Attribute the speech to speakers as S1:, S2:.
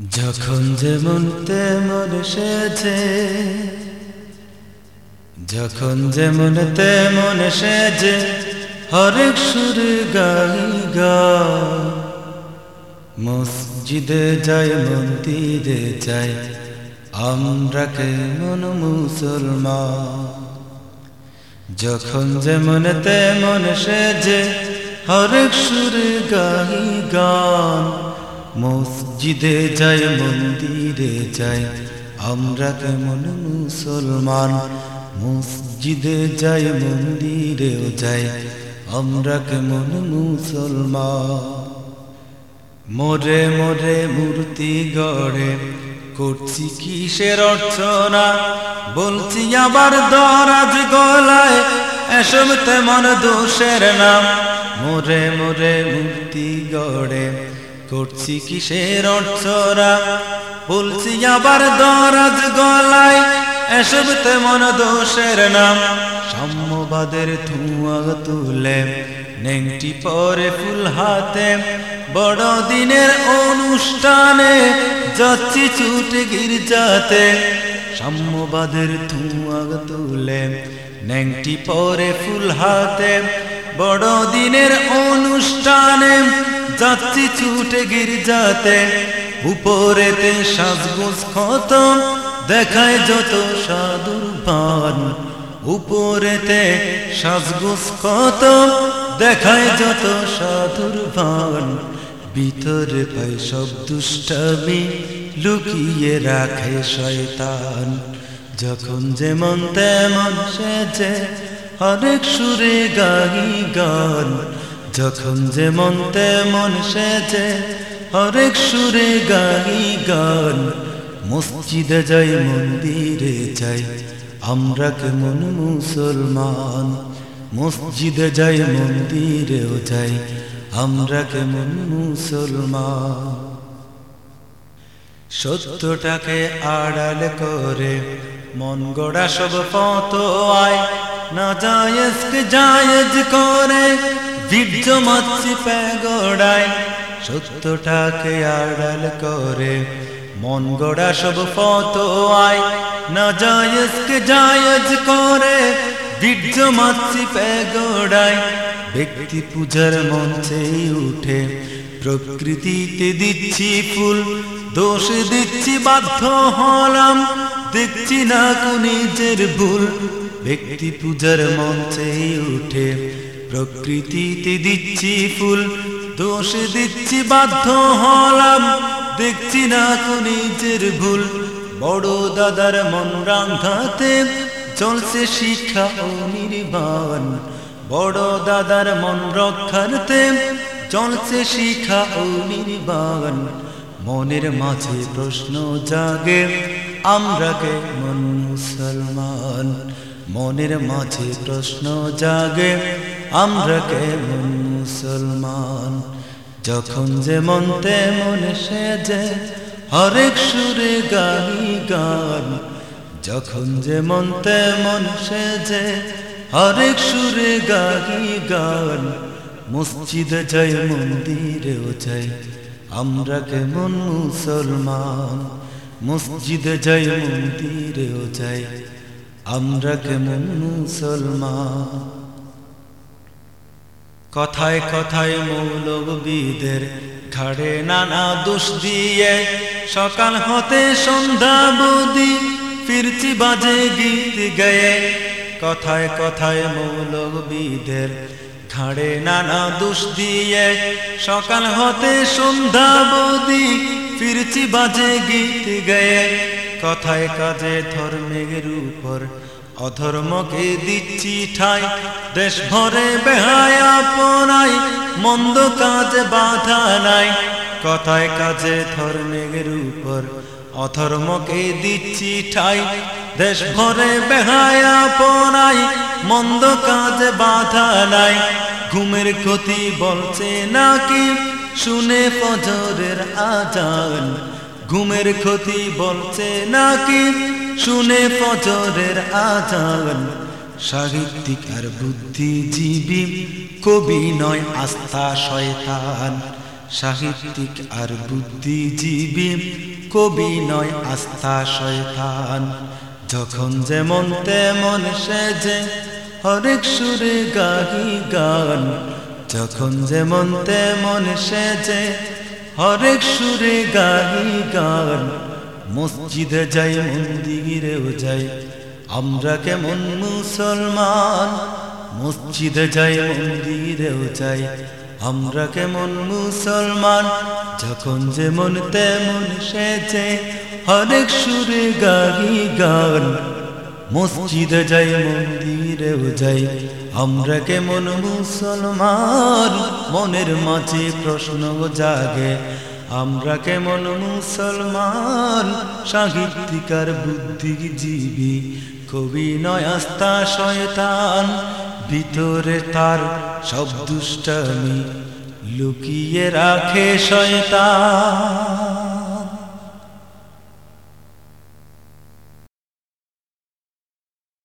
S1: যখন যেমন তেমন সেজে, যখন যেমন তেমন সেজে, হরেক সুর গাই গা। মসজিদে যায়, মন্দিরে যাই আমরা কেমন মুসলমান? যখন যেমন তেমন সেজে, হরেক সুর গাই গান। মসজিদে যাই, মন্দিরে যাই, আমরা কেমন মুসলমান? মসজিদে যাই, মন্দিরেও যাই, আমরা কেমন মুসলমান? মোরে মোরে মূর্তি গড়ে, করছি কিসের অর্চনা বলছি আবার দরাজ গলায়, এসব তেমন দোষের নাম। মোরে মোরে মূর্তি গড়ে করছি কিসের অর্চনা বলছি আবার দরাজ গলায়, এসব তেমন দোষের নাম। সাম্যবাদের ধোঁয়া তুলে নেংটি পরে ফুল হাতে। বড় দিনের অনুষ্ঠানে যাচ্ছি ছুটে গির্জাতে। সাম্যবাদের ধোঁয়া তুলে নেংটি পরে ফুল হাতে। বড় দিনের অনুষ্ঠানে যাচ্ছি ছুটে গির্জাতে, উপরেতে সাজগোজ খতম, দেখায় যত সাধুর পান। উপরেতে সাজগোজ খতম, দেখায় যত সাধুর পান। ভিতরে পাই সব দুষ্টামি, লুকিয়ে রাখে শয়তান। যখন যেমন তেমন সেজে অনেক সুরে গাই গান। যখন যেমন তেমন সেজে হরেক সুরে গাই গান, মসজিদে যাই, মন্দিরে যাই, আমরা কেমন মুসলমান? মসজিদে যাই, মন্দিরেও যাই, আমরা কেমন মুসলমান? সত্যটাকে আড়াল করে মন গড়া সব পত আয়, না জায়েজকে জায়েজ করে। বীর্য মাছি প্যাগড়ায় সত্যটাকে আড়াল করে। মন গড়া সব পত আয় না জায়েজকে জায়েজ করে। বীর্য মাছি প্যাগড়ায় ব্যক্তি পূজার মঞ্চে উঠে। প্রকৃতিতে দিচ্ছি ফুল, দোষ দিচ্ছি বাধ্য হলাম। দেখছি না নিজের ভুল, ব্যক্তি পূজার মঞ্চে উঠে। প্রকৃতিতে দিচ্ছি ফুল, দোষ দিচ্ছি বাধ্য হলাম। দেখছি না নিজের ভুল। বড় দাদার মন রাঙ্গাতে চলছে শিক্ষা ও নির্বাণ। বড় দাদার মন রক্ষার্থে চলছে শিখা ও নির্বাণ। মনের মাঝে প্রশ্ন জাগে, আমরা কেমন মুসলমান? মনের মাঝে প্রশ্ন জাগে, আমরা কেমন মুসলমান? যখন যেমন তেমন সেজে, হরেক সুরে গাই গান। যখন যে যেমন তেমন সেজে, হরেক সুরে গাই গান। মসজিদে যাই মন্দিরেও যাই আমরা কেমন মুসলমান? মসজিদে যাই মন্দিরেও যাই আমরা কেমন মুসলমান? কথায় কথায় মৌলবীদের ঘাড়ে নানা দোষ দিয়ে সকাল হতে সন্ধ্যা বদি ফিরছি বাজে গীত গয়ে। কথায় কথায় মৌলবীদের ঘাড়ে নানা দোষ দিয়ে সকাল হতে সন্ধ্যা বদি ফিরছি বাজে গীত গয়ে। কথায় কাজে ধর্মের উপর। অধর্মকে দিচ্ছি ঠাই। দেশ ভরে বেহায়া পনাই মন্দ কাজে বাধা নাই। কথায় কাজে ধর্মের উপর। অধর্মকে দিচ্ছি ঠাই। দেশ ভরে বেহায়া পনাই মন্দ কাজে বাধা নাই। ঘুমের ক্ষতি বলছে নাকি? শুনে ফজরের আজান। ঘুমের ক্ষতি বলছে নাকি? শুনে ফজরের আজান। সাহিত্যিক আর বুদ্ধিজীবী, কবি নয় আস্থা শয়তান। সাহিত্যিক আর বুদ্ধিজীবী, কবি নয় আস্থা শয়তান। যখন যেমন তেমন সেজে হরেক সুরে গাহি গান। যখন যেমন তেমন সেজে হরেক সুরে গাহি গান, মসজিদে যাই, মন্দিরেও যাই। আমরা কেমন মুসলমান? মসজিদে যাই, মন্দিরেও যাই। আমরা কেমন মুসলমান? যখন যেমন তেমন সেজে হরেক সুরে গাহি গান মসজিদে যাই, মন্দিরেও যাই। আমরা কেমন মুসলমান? মনের মাঝে প্রশ্ন জাগে, আমরা কেমন মুসলমান? সাহিত্যিকার বুদ্ধিজীবী, কবি নয় আস্থা শয়তান। ভিতরে তার সব দুষ্টামি লুকিয়ে রাখে শয়তান।